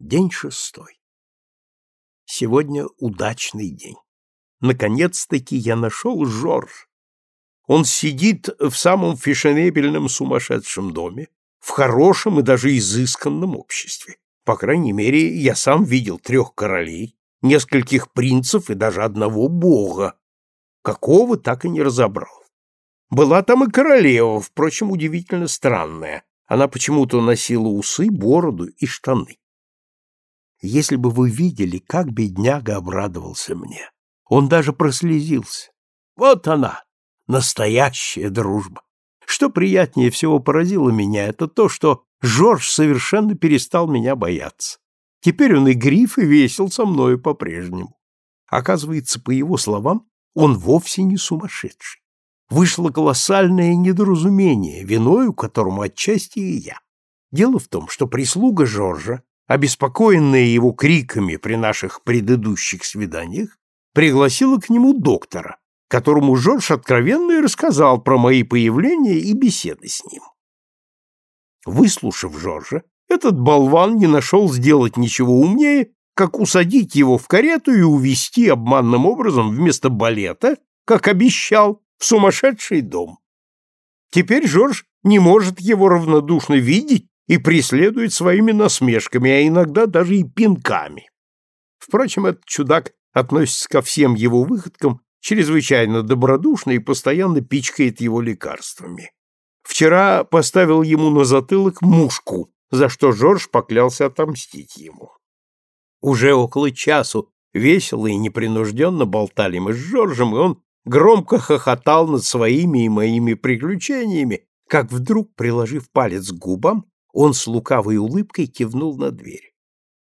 День шестой. Сегодня удачный день. Наконец-таки я нашел Жорж. Он сидит в самом фешенебельном сумасшедшем доме, в хорошем и даже изысканном обществе. По крайней мере, я сам видел трех королей, нескольких принцев и даже одного бога. Какого так и не разобрал. Была там и королева, впрочем, удивительно странная. Она почему-то носила усы, бороду и штаны. Если бы вы видели, как бедняга обрадовался мне. Он даже прослезился. Вот она, настоящая дружба. Что приятнее всего поразило меня, это то, что Жорж совершенно перестал меня бояться. Теперь он и гриф, и весел со мною по-прежнему. Оказывается, по его словам, он вовсе не сумасшедший. Вышло колоссальное недоразумение, виною которому отчасти и я. Дело в том, что прислуга Жоржа обеспокоенная его криками при наших предыдущих свиданиях, пригласила к нему доктора, которому Жорж откровенно и рассказал про мои появления и беседы с ним. Выслушав Жоржа, этот болван не нашел сделать ничего умнее, как усадить его в карету и увести обманным образом вместо балета, как обещал, в сумасшедший дом. Теперь Жорж не может его равнодушно видеть и преследует своими насмешками, а иногда даже и пинками. Впрочем, этот чудак относится ко всем его выходкам чрезвычайно добродушно и постоянно пичкает его лекарствами. Вчера поставил ему на затылок мушку, за что Жорж поклялся отомстить ему. Уже около часу весело и непринужденно болтали мы с Жоржем, и он громко хохотал над своими и моими приключениями, как вдруг, приложив палец к губам, он с лукавой улыбкой кивнул на дверь.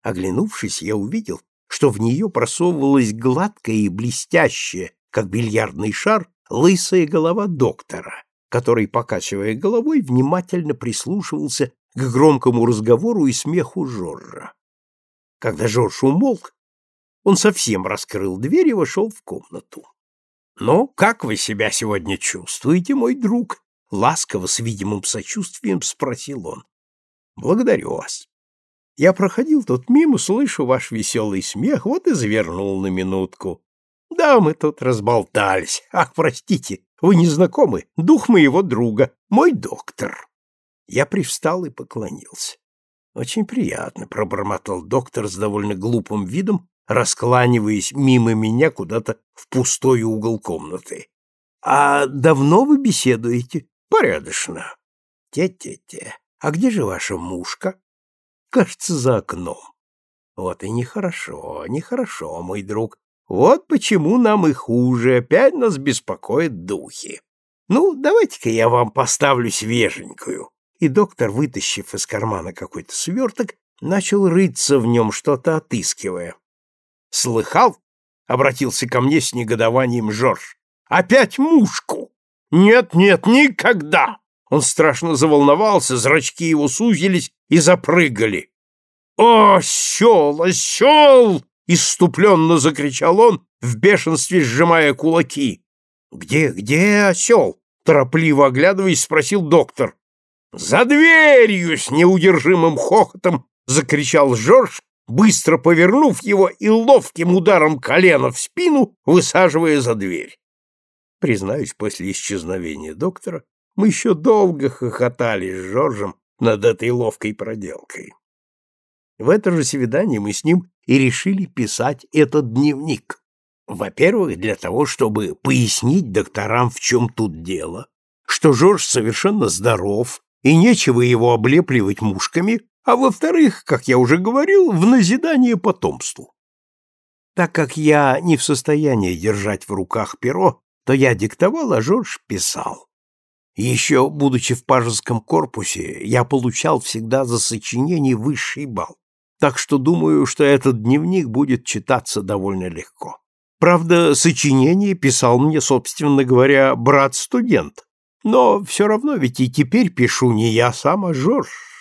Оглянувшись, я увидел, что в нее просовывалась гладкая и блестящая, как бильярдный шар, лысая голова доктора, который, покачивая головой, внимательно прислушивался к громкому разговору и смеху Жоржа. Когда Жорж умолк, он совсем раскрыл дверь и вошел в комнату. «Ну, как вы себя сегодня чувствуете, мой друг?» — ласково, с видимым сочувствием спросил он. Благодарю вас. Я проходил тут мимо, слышу ваш веселый смех, вот и завернул на минутку. Да, мы тут разболтались. Ах, простите, вы не знакомы. Дух моего друга, мой доктор. Я привстал и поклонился. Очень приятно, пробормотал доктор с довольно глупым видом, раскланиваясь мимо меня куда-то в пустой угол комнаты. А давно вы беседуете? Порядочно. Те-те-те. А где же ваша мушка? Кажется, за окном. Вот и нехорошо, нехорошо, мой друг. Вот почему нам и хуже, опять нас беспокоят духи. Ну, давайте-ка я вам поставлю свеженькую. И доктор, вытащив из кармана какой-то сверток, начал рыться в нем, что-то отыскивая. «Слыхал?» — обратился ко мне с негодованием Жорж. «Опять мушку! Нет-нет, никогда!» Он страшно заволновался, зрачки его сузились и запрыгали. «О, осел, осел!» — иступленно закричал он, в бешенстве сжимая кулаки. «Где, где осел?» — торопливо оглядываясь, спросил доктор. «За дверью!» — с неудержимым хохотом закричал Жорж, быстро повернув его и ловким ударом колена в спину, высаживая за дверь. Признаюсь, после исчезновения доктора мы еще долго хохотали с Жоржем над этой ловкой проделкой. В это же свидание мы с ним и решили писать этот дневник. Во-первых, для того, чтобы пояснить докторам, в чем тут дело, что Жорж совершенно здоров, и нечего его облепливать мушками, а во-вторых, как я уже говорил, в назидание потомству. Так как я не в состоянии держать в руках перо, то я диктовал, а Жорж писал. Еще, будучи в пажеском корпусе, я получал всегда за сочинение высший балл, так что думаю, что этот дневник будет читаться довольно легко. Правда, сочинение писал мне, собственно говоря, брат-студент, но все равно ведь и теперь пишу не я а сам, а Жорж.